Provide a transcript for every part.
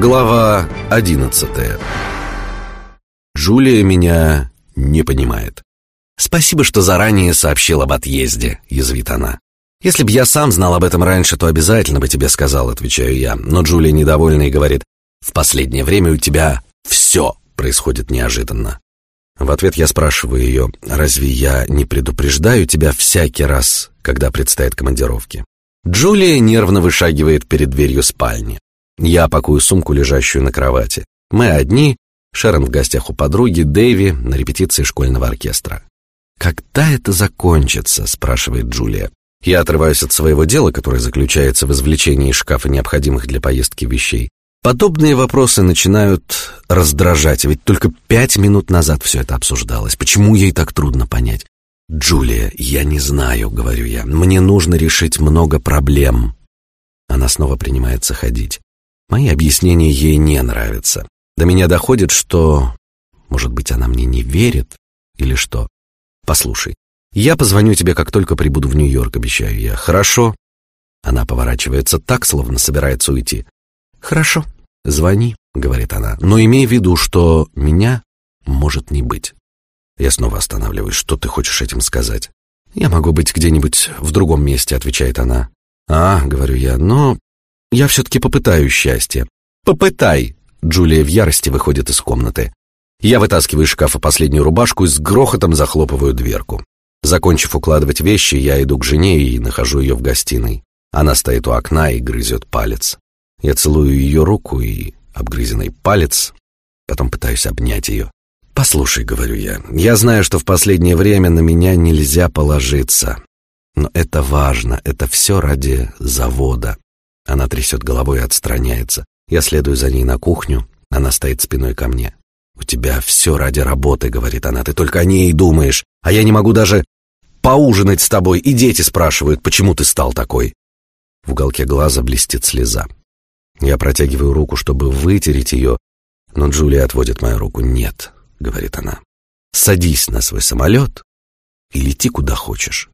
Глава одиннадцатая. Джулия меня не понимает. «Спасибо, что заранее сообщил об отъезде», — язвит она. «Если б я сам знал об этом раньше, то обязательно бы тебе сказал», — отвечаю я. Но Джулия недовольна и говорит, «В последнее время у тебя все происходит неожиданно». В ответ я спрашиваю ее, «Разве я не предупреждаю тебя всякий раз, когда предстоят командировки?» Джулия нервно вышагивает перед дверью спальни. Я пакую сумку, лежащую на кровати. Мы одни, Шерон в гостях у подруги, Дэви на репетиции школьного оркестра. «Когда это закончится?» — спрашивает Джулия. Я отрываюсь от своего дела, которое заключается в извлечении из шкафа необходимых для поездки вещей. Подобные вопросы начинают раздражать, ведь только пять минут назад все это обсуждалось. Почему ей так трудно понять? «Джулия, я не знаю», — говорю я. «Мне нужно решить много проблем». Она снова принимается ходить. Мои объяснения ей не нравятся. До меня доходит, что... Может быть, она мне не верит? Или что? Послушай, я позвоню тебе, как только прибуду в Нью-Йорк, обещаю я. Хорошо? Она поворачивается так, словно собирается уйти. Хорошо, звони, говорит она, но имей в виду, что меня может не быть. Я снова останавливаюсь. Что ты хочешь этим сказать? Я могу быть где-нибудь в другом месте, отвечает она. А, говорю я, но я все-таки попытаю счастье. Попытай. Джулия в ярости выходит из комнаты. Я вытаскиваю из шкафа последнюю рубашку и с грохотом захлопываю дверку. Закончив укладывать вещи, я иду к жене и нахожу ее в гостиной. Она стоит у окна и грызет палец. Я целую ее руку и обгрызенный палец, потом пытаюсь обнять ее. «Послушай», — говорю я, — «я знаю, что в последнее время на меня нельзя положиться. Но это важно, это все ради завода». Она трясет головой и отстраняется. Я следую за ней на кухню, она стоит спиной ко мне. «У тебя все ради работы», — говорит она, — «ты только о ней думаешь, а я не могу даже поужинать с тобой, и дети спрашивают, почему ты стал такой». В уголке глаза блестит слеза. Я протягиваю руку, чтобы вытереть ее, но Джулия отводит мою руку. «Нет», — говорит она. «Садись на свой самолет и лети куда хочешь».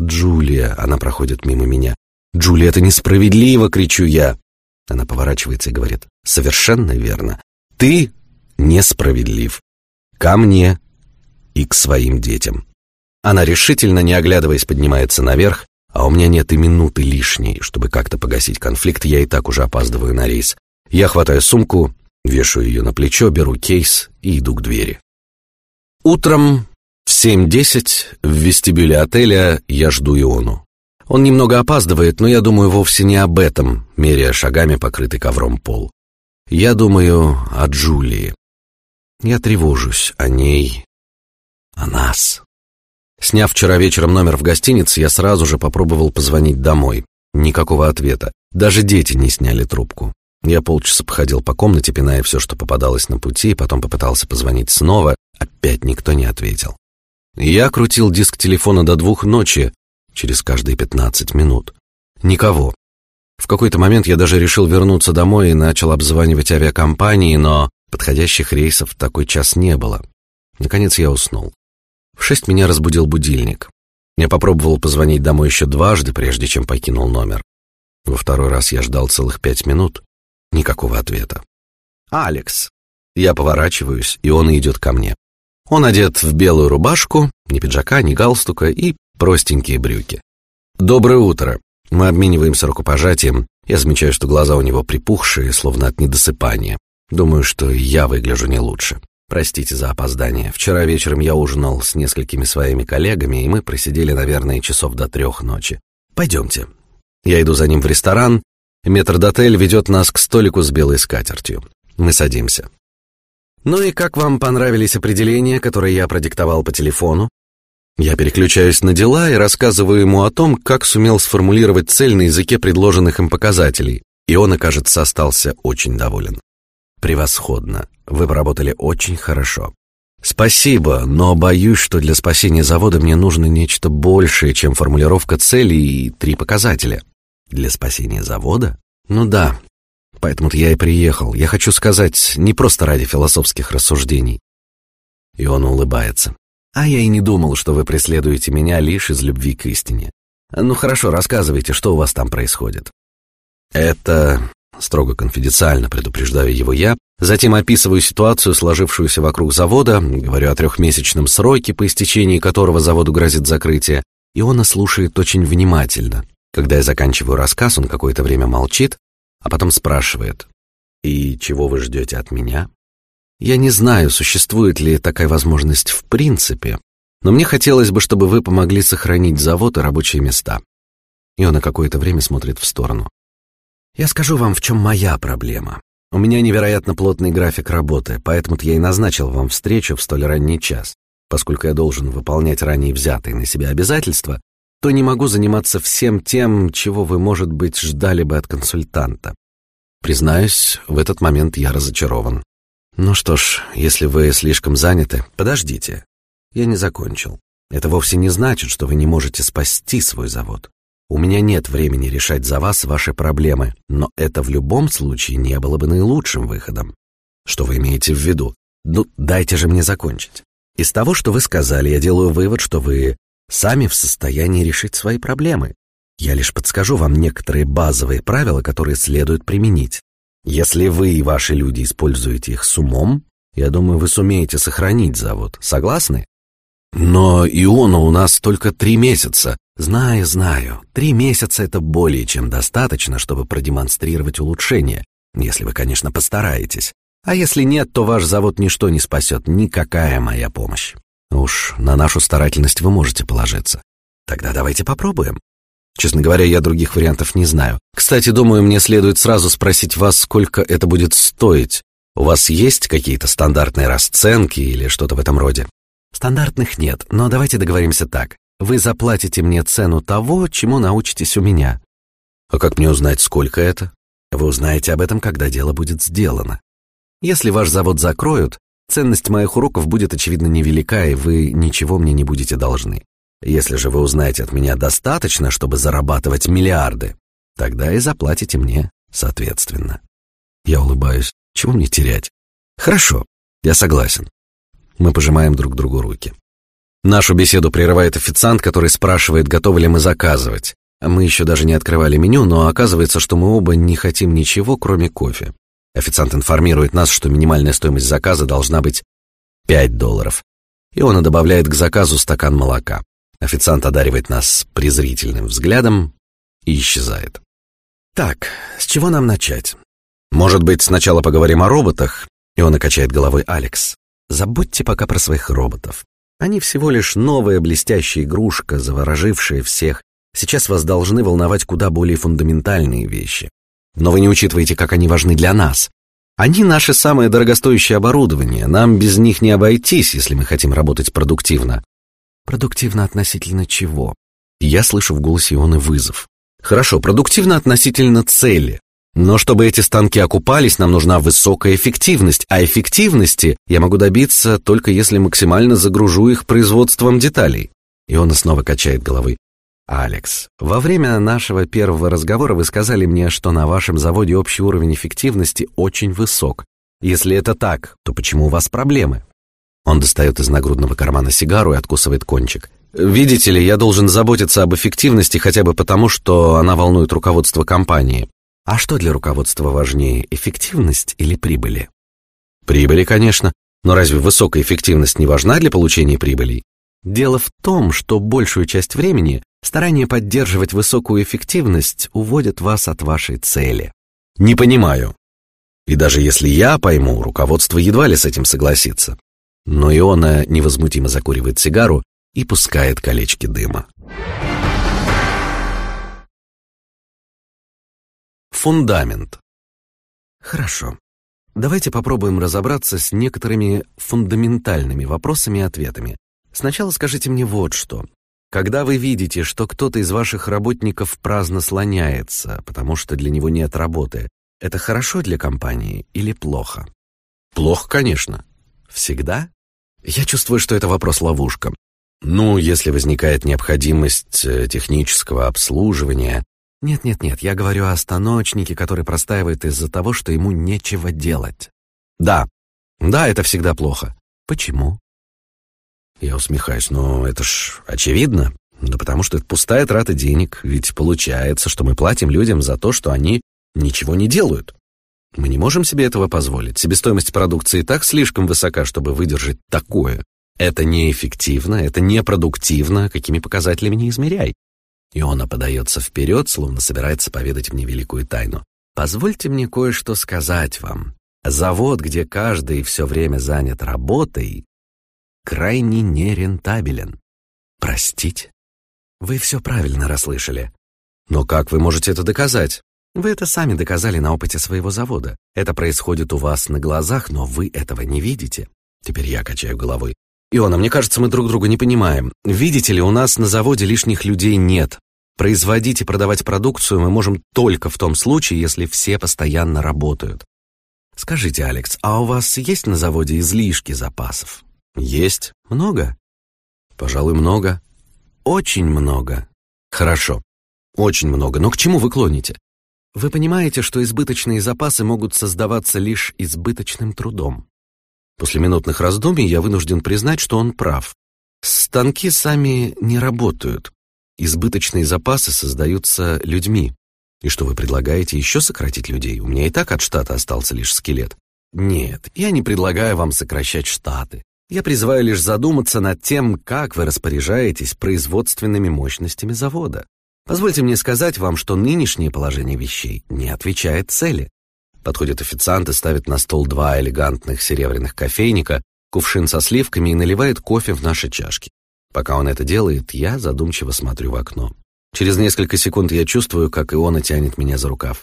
«Джулия!» — она проходит мимо меня. «Джулия, это несправедливо!» — кричу я. Она поворачивается и говорит. «Совершенно верно. Ты несправедлив. Ко мне и к своим детям». Она решительно, не оглядываясь, поднимается наверх, а у меня нет и минуты лишней, чтобы как-то погасить конфликт, я и так уже опаздываю на рейс. Я хватаю сумку, Вешаю ее на плечо, беру кейс и иду к двери. Утром в 7.10 в вестибюле отеля я жду Иону. Он немного опаздывает, но я думаю вовсе не об этом, меряя шагами покрытый ковром пол. Я думаю о Джулии. Я тревожусь о ней, о нас. Сняв вчера вечером номер в гостинице, я сразу же попробовал позвонить домой. Никакого ответа. Даже дети не сняли трубку. Я полчаса походил по комнате, пиная все, что попадалось на пути, потом попытался позвонить снова. Опять никто не ответил. Я крутил диск телефона до двух ночи, через каждые пятнадцать минут. Никого. В какой-то момент я даже решил вернуться домой и начал обзванивать авиакомпании, но подходящих рейсов в такой час не было. Наконец я уснул. В шесть меня разбудил будильник. Я попробовал позвонить домой еще дважды, прежде чем покинул номер. Во второй раз я ждал целых пять минут, Никакого ответа. «Алекс». Я поворачиваюсь, и он идет ко мне. Он одет в белую рубашку, ни пиджака, ни галстука и простенькие брюки. «Доброе утро». Мы обмениваемся рукопожатием. Я замечаю, что глаза у него припухшие, словно от недосыпания. Думаю, что я выгляжу не лучше. Простите за опоздание. Вчера вечером я ужинал с несколькими своими коллегами, и мы просидели, наверное, часов до трех ночи. Пойдемте. Я иду за ним в ресторан, Метрдотель ведет нас к столику с белой скатертью. Мы садимся. Ну и как вам понравились определения, которые я продиктовал по телефону? Я переключаюсь на дела и рассказываю ему о том, как сумел сформулировать цель на языке предложенных им показателей, и он, кажется, остался очень доволен. Превосходно. Вы поработали очень хорошо. Спасибо, но боюсь, что для спасения завода мне нужно нечто большее, чем формулировка целей и три показателя. Для спасения завода? Ну да. Поэтому-то я и приехал. Я хочу сказать, не просто ради философских рассуждений. И он улыбается. А я и не думал, что вы преследуете меня лишь из любви к истине. Ну хорошо, рассказывайте, что у вас там происходит. Это Строго конфиденциально предупреждаю его я, затем описываю ситуацию, сложившуюся вокруг завода, говорю о трехмесячном сроке, по истечении которого заводу грозит закрытие, и он слушает очень внимательно. Когда я заканчиваю рассказ, он какое-то время молчит, а потом спрашивает: "И чего вы ждете от меня?" Я не знаю, существует ли такая возможность в принципе, но мне хотелось бы, чтобы вы помогли сохранить завод и рабочие места. И он на какое-то время смотрит в сторону. Я скажу вам, в чем моя проблема. У меня невероятно плотный график работы, поэтому-то я и назначил вам встречу в столь ранний час. Поскольку я должен выполнять ранее взятые на себя обязательства, то не могу заниматься всем тем, чего вы, может быть, ждали бы от консультанта. Признаюсь, в этот момент я разочарован. Ну что ж, если вы слишком заняты, подождите. Я не закончил. Это вовсе не значит, что вы не можете спасти свой завод. У меня нет времени решать за вас ваши проблемы, но это в любом случае не было бы наилучшим выходом. Что вы имеете в виду? Ну, дайте же мне закончить. Из того, что вы сказали, я делаю вывод, что вы сами в состоянии решить свои проблемы. Я лишь подскажу вам некоторые базовые правила, которые следует применить. Если вы и ваши люди используете их с умом, я думаю, вы сумеете сохранить завод. Согласны? Но Иона у нас только три месяца. Знаю, знаю. Три месяца это более чем достаточно, чтобы продемонстрировать улучшение, если вы, конечно, постараетесь. А если нет, то ваш завод ничто не спасет, никакая моя помощь. Уж на нашу старательность вы можете положиться. Тогда давайте попробуем. Честно говоря, я других вариантов не знаю. Кстати, думаю, мне следует сразу спросить вас, сколько это будет стоить. У вас есть какие-то стандартные расценки или что-то в этом роде? Стандартных нет, но давайте договоримся так. Вы заплатите мне цену того, чему научитесь у меня. А как мне узнать, сколько это? Вы узнаете об этом, когда дело будет сделано. Если ваш завод закроют, ценность моих уроков будет очевидно невелика, и вы ничего мне не будете должны. Если же вы узнаете от меня достаточно, чтобы зарабатывать миллиарды, тогда и заплатите мне соответственно. Я улыбаюсь. Чего мне терять? Хорошо, я согласен. Мы пожимаем друг другу руки. Нашу беседу прерывает официант, который спрашивает, готовы ли мы заказывать. Мы еще даже не открывали меню, но оказывается, что мы оба не хотим ничего, кроме кофе. Официант информирует нас, что минимальная стоимость заказа должна быть 5 долларов, и он добавляет к заказу стакан молока. Официант одаривает нас презрительным взглядом и исчезает. Так, с чего нам начать? Может быть, сначала поговорим о роботах? И он окачает головой Алекс. Забудьте пока про своих роботов. Они всего лишь новая блестящая игрушка, заворожившая всех. Сейчас вас должны волновать куда более фундаментальные вещи. Но вы не учитываете, как они важны для нас. Они наше самое дорогостоящее оборудование. Нам без них не обойтись, если мы хотим работать продуктивно. Продуктивно относительно чего? Я слышу в голосе Ионы вызов. Хорошо, продуктивно относительно цели. Но чтобы эти станки окупались, нам нужна высокая эффективность, а эффективности я могу добиться только если максимально загружу их производством деталей. И он снова качает головой. Алекс, во время нашего первого разговора вы сказали мне, что на вашем заводе общий уровень эффективности очень высок. Если это так, то почему у вас проблемы? Он достает из нагрудного кармана сигару и откусывает кончик. Видите ли, я должен заботиться об эффективности хотя бы потому, что она волнует руководство компании. А что для руководства важнее, эффективность или прибыли? Прибыли, конечно, но разве высокая эффективность не важна для получения прибыли? Дело в том, что большую часть времени старание поддерживать высокую эффективность уводит вас от вашей цели. Не понимаю. И даже если я пойму, руководство едва ли с этим согласится. Но Иона невозмутимо закуривает сигару и пускает колечки дыма. Фундамент. Хорошо. Давайте попробуем разобраться с некоторыми фундаментальными вопросами и ответами. Сначала скажите мне вот что. Когда вы видите, что кто-то из ваших работников праздно слоняется, потому что для него нет работы, это хорошо для компании или плохо? Плохо, конечно. Всегда? Я чувствую, что это вопрос-ловушка. Ну, если возникает необходимость э, технического обслуживания, нет-нет-нет, я говорю о станочнике, который простаивает из-за того, что ему нечего делать. Да, да, это всегда плохо. Почему? Я усмехаюсь, но это ж очевидно. Да потому что это пустая трата денег, ведь получается, что мы платим людям за то, что они ничего не делают. Мы не можем себе этого позволить. Себестоимость продукции так слишком высока, чтобы выдержать такое. Это неэффективно, это непродуктивно, какими показателями не измеряй. Иона подается вперед, словно собирается поведать мне великую тайну. Позвольте мне кое-что сказать вам. Завод, где каждый все время занят работой, крайне нерентабелен. Простите? Вы все правильно расслышали. Но как вы можете это доказать? Вы это сами доказали на опыте своего завода. Это происходит у вас на глазах, но вы этого не видите. Теперь я качаю головой. Иона, мне кажется, мы друг друга не понимаем. Видите ли, у нас на заводе лишних людей нет. Производить и продавать продукцию мы можем только в том случае, если все постоянно работают. Скажите, Алекс, а у вас есть на заводе излишки запасов? Есть. Много? Пожалуй, много. Очень много. Хорошо. Очень много. Но к чему вы клоните? Вы понимаете, что избыточные запасы могут создаваться лишь избыточным трудом. После минутных раздумий я вынужден признать, что он прав. Станки сами не работают. Избыточные запасы создаются людьми. И что вы предлагаете еще сократить людей? У меня и так от штата остался лишь скелет. Нет, я не предлагаю вам сокращать штаты. Я призываю лишь задуматься над тем, как вы распоряжаетесь производственными мощностями завода. Позвольте мне сказать вам, что нынешнее положение вещей не отвечает цели. Подходит официант и ставит на стол два элегантных серебряных кофейника, кувшин со сливками и наливает кофе в наши чашки. Пока он это делает, я задумчиво смотрю в окно. Через несколько секунд я чувствую, как Иона тянет меня за рукав.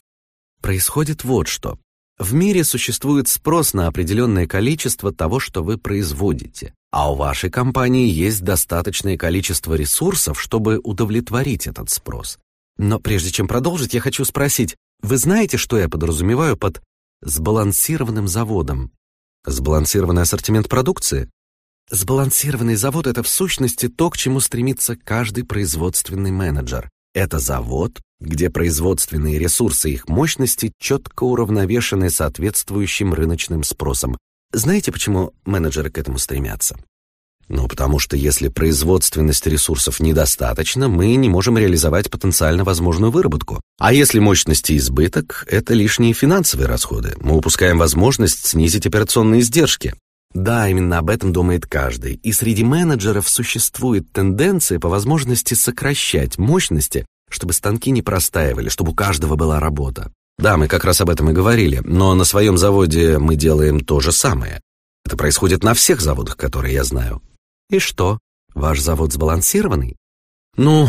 Происходит вот что. В мире существует спрос на определенное количество того, что вы производите, а у вашей компании есть достаточное количество ресурсов, чтобы удовлетворить этот спрос. Но прежде чем продолжить, я хочу спросить, вы знаете, что я подразумеваю под сбалансированным заводом? Сбалансированный ассортимент продукции? Сбалансированный завод — это в сущности то, к чему стремится каждый производственный менеджер. Это завод, где производственные ресурсы и их мощности четко уравновешены соответствующим рыночным спросом. Знаете, почему менеджеры к этому стремятся? Ну, потому что если производственность ресурсов недостаточна, мы не можем реализовать потенциально возможную выработку. А если мощности избыток, это лишние финансовые расходы. Мы упускаем возможность снизить операционные издержки. Да, именно об этом думает каждый. И среди менеджеров существует тенденция по возможности сокращать мощности, чтобы станки не простаивали, чтобы у каждого была работа. Да, мы как раз об этом и говорили, но на своем заводе мы делаем то же самое. Это происходит на всех заводах, которые я знаю. И что? Ваш завод сбалансированный? Ну,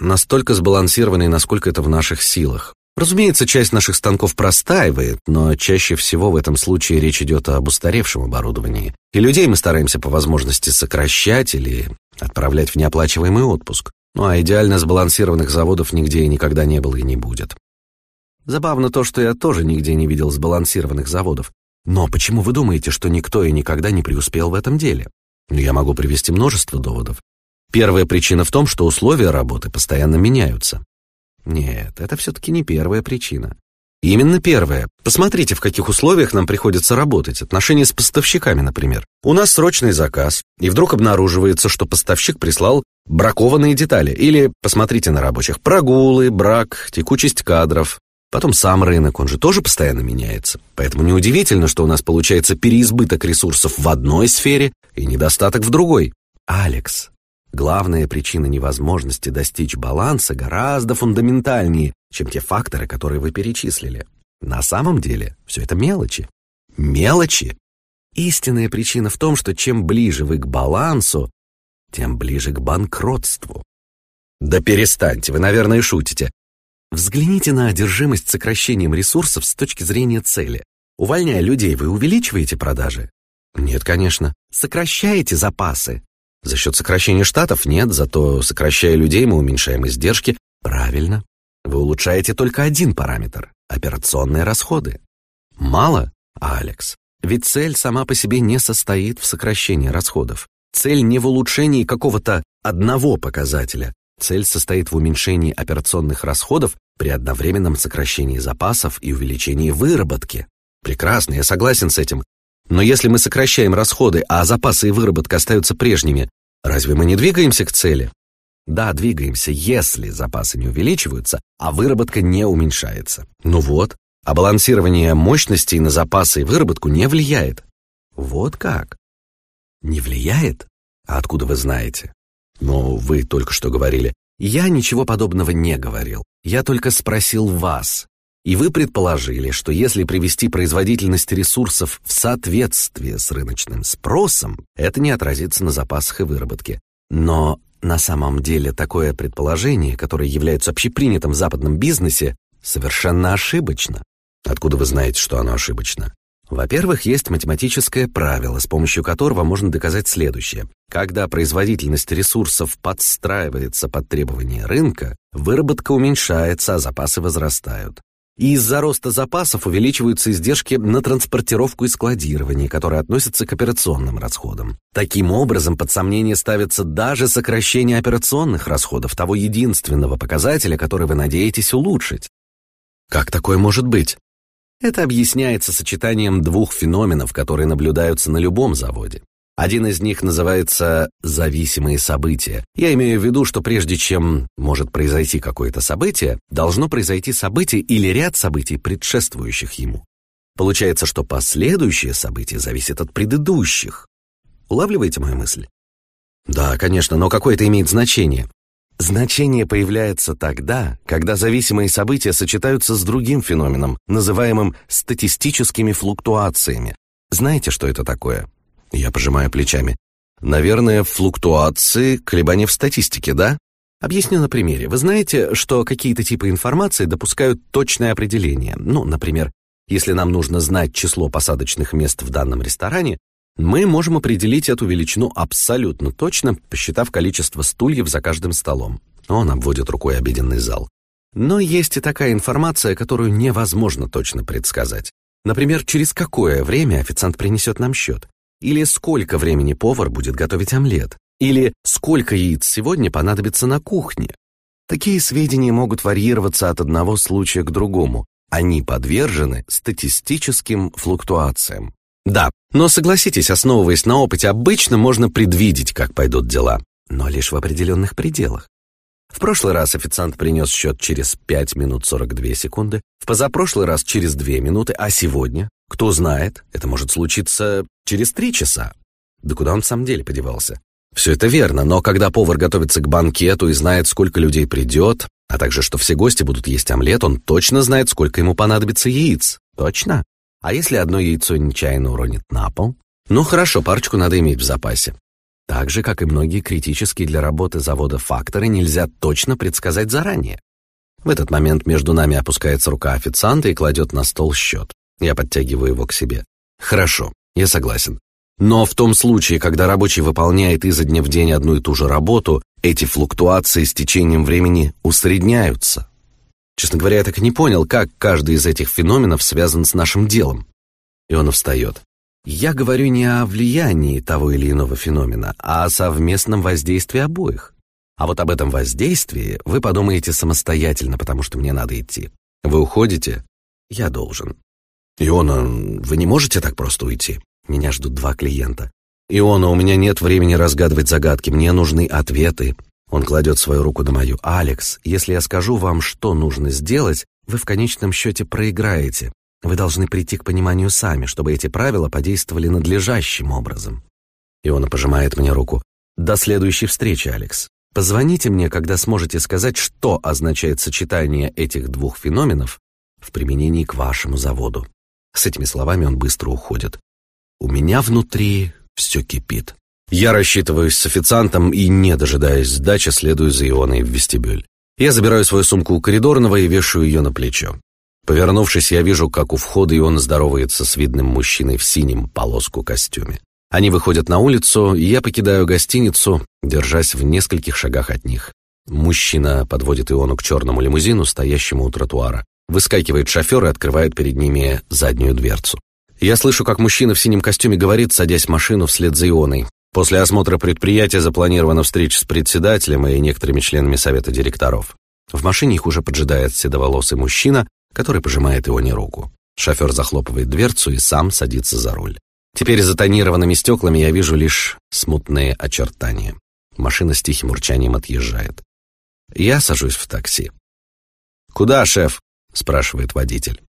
настолько сбалансированный, насколько это в наших силах. Разумеется, часть наших станков простаивает, но чаще всего в этом случае речь идет об устаревшем оборудовании. И людей мы стараемся по возможности сокращать или отправлять в неоплачиваемый отпуск. Ну а идеально сбалансированных заводов нигде и никогда не было и не будет. Забавно то, что я тоже нигде не видел сбалансированных заводов. Но почему вы думаете, что никто и никогда не преуспел в этом деле? Ну, я могу привести множество доводов. Первая причина в том, что условия работы постоянно меняются. Нет, это все-таки не первая причина. Именно первая. Посмотрите, в каких условиях нам приходится работать. Отношения с поставщиками, например. У нас срочный заказ, и вдруг обнаруживается, что поставщик прислал бракованные детали. Или, посмотрите на рабочих, прогулы, брак, текучесть кадров. Потом сам рынок, он же тоже постоянно меняется. Поэтому неудивительно, что у нас получается переизбыток ресурсов в одной сфере и недостаток в другой. Алекс, Главная причина невозможности достичь баланса гораздо фундаментальнее, чем те факторы, которые вы перечислили. На самом деле все это мелочи. Мелочи. Истинная причина в том, что чем ближе вы к балансу, тем ближе к банкротству. Да перестаньте, вы, наверное, шутите. Взгляните на одержимость сокращением ресурсов с точки зрения цели. Увольняя людей, вы увеличиваете продажи? Нет, конечно. Сокращаете запасы. За счет сокращения штатов нет, зато сокращая людей мы уменьшаем издержки. Правильно. Вы улучшаете только один параметр – операционные расходы. Мало, Алекс. Ведь цель сама по себе не состоит в сокращении расходов. Цель не в улучшении какого-то одного показателя. Цель состоит в уменьшении операционных расходов при одновременном сокращении запасов и увеличении выработки. Прекрасно, я согласен с этим. Но если мы сокращаем расходы, а запасы и выработка остаются прежними, разве мы не двигаемся к цели? Да, двигаемся, если запасы не увеличиваются, а выработка не уменьшается. Ну вот, а балансирование мощностей на запасы и выработку не влияет. Вот как? Не влияет? А откуда вы знаете? Ну, вы только что говорили. Я ничего подобного не говорил. Я только спросил вас. И вы предположили, что если привести производительность ресурсов в соответствие с рыночным спросом, это не отразится на запасах и выработке. Но на самом деле такое предположение, которое является общепринятым в западном бизнесе, совершенно ошибочно. Откуда вы знаете, что оно ошибочно? Во-первых, есть математическое правило, с помощью которого можно доказать следующее. Когда производительность ресурсов подстраивается под требования рынка, выработка уменьшается, а запасы возрастают. И из-за роста запасов увеличиваются издержки на транспортировку и складирование, которые относятся к операционным расходам. Таким образом, под сомнение ставится даже сокращение операционных расходов, того единственного показателя, который вы надеетесь улучшить. Как такое может быть? Это объясняется сочетанием двух феноменов, которые наблюдаются на любом заводе. Один из них называется «зависимые события». Я имею в виду, что прежде чем может произойти какое-то событие, должно произойти событие или ряд событий, предшествующих ему. Получается, что последующее событие зависит от предыдущих. Улавливаете мою мысль? Да, конечно, но какое это имеет значение? Значение появляется тогда, когда зависимые события сочетаются с другим феноменом, называемым статистическими флуктуациями. Знаете, что это такое? Я пожимаю плечами. Наверное, флуктуации, колебания в статистике, да? Объясню на примере. Вы знаете, что какие-то типы информации допускают точное определение. Ну, например, если нам нужно знать число посадочных мест в данном ресторане, мы можем определить эту величину абсолютно точно, посчитав количество стульев за каждым столом. Он обводит рукой обеденный зал. Но есть и такая информация, которую невозможно точно предсказать. Например, через какое время официант принесет нам счет. Или сколько времени повар будет готовить омлет. Или сколько яиц сегодня понадобится на кухне. Такие сведения могут варьироваться от одного случая к другому. Они подвержены статистическим флуктуациям. Да, но согласитесь, основываясь на опыте, обычно можно предвидеть, как пойдут дела, но лишь в определенных пределах. В прошлый раз официант принес счет через 5 минут 42 секунды, в позапрошлый раз через 2 минуты, а сегодня, кто знает, это может случиться через 3 часа. Да куда он в самом деле подевался? Все это верно, но когда повар готовится к банкету и знает, сколько людей придет, а также что все гости будут есть омлет, он точно знает, сколько ему понадобится яиц. Точно. А если одно яйцо нечаянно уронит на пол? Ну хорошо, парочку надо иметь в запасе. Так же, как и многие критические для работы завода факторы, нельзя точно предсказать заранее. В этот момент между нами опускается рука официанта и кладет на стол счет. Я подтягиваю его к себе. Хорошо, я согласен. Но в том случае, когда рабочий выполняет изо дня в день одну и ту же работу, эти флуктуации с течением времени усредняются. Честно говоря, я так и не понял, как каждый из этих феноменов связан с нашим делом. И он встает. Я говорю не о влиянии того или иного феномена, а о совместном воздействии обоих. А вот об этом воздействии вы подумаете самостоятельно, потому что мне надо идти. Вы уходите? Я должен. Иона, вы не можете так просто уйти? Меня ждут два клиента. Иона, у меня нет времени разгадывать загадки, мне нужны ответы. Он кладет свою руку на мою. «Алекс, если я скажу вам, что нужно сделать, вы в конечном счете проиграете. Вы должны прийти к пониманию сами, чтобы эти правила подействовали надлежащим образом». И он пожимает мне руку. «До следующей встречи, Алекс. Позвоните мне, когда сможете сказать, что означает сочетание этих двух феноменов в применении к вашему заводу». С этими словами он быстро уходит. У меня внутри все кипит. Я рассчитываюсь с официантом и, не дожидаясь сдачи, следую за Ионой в вестибюль. Я забираю свою сумку у коридорного и вешаю ее на плечо. Повернувшись, я вижу, как у входа Иона здоровается с видным мужчиной в синем полоску костюме. Они выходят на улицу, и я покидаю гостиницу, держась в нескольких шагах от них. Мужчина подводит Иону к черному лимузину, стоящему у тротуара. Выскакивает шофер и открывает перед ними заднюю дверцу. Я слышу, как мужчина в синем костюме говорит, садясь в машину вслед за Ионой. После осмотра предприятия запланирована встреча с председателем и некоторыми членами совета директоров. В машине их уже поджидает седоволосый мужчина, который пожимает его не руку. Шофер захлопывает дверцу и сам садится за руль. Теперь за тонированными стеклами я вижу лишь смутные очертания. Машина с тихим урчанием отъезжает. Я сажусь в такси. «Куда, шеф?» — спрашивает водитель.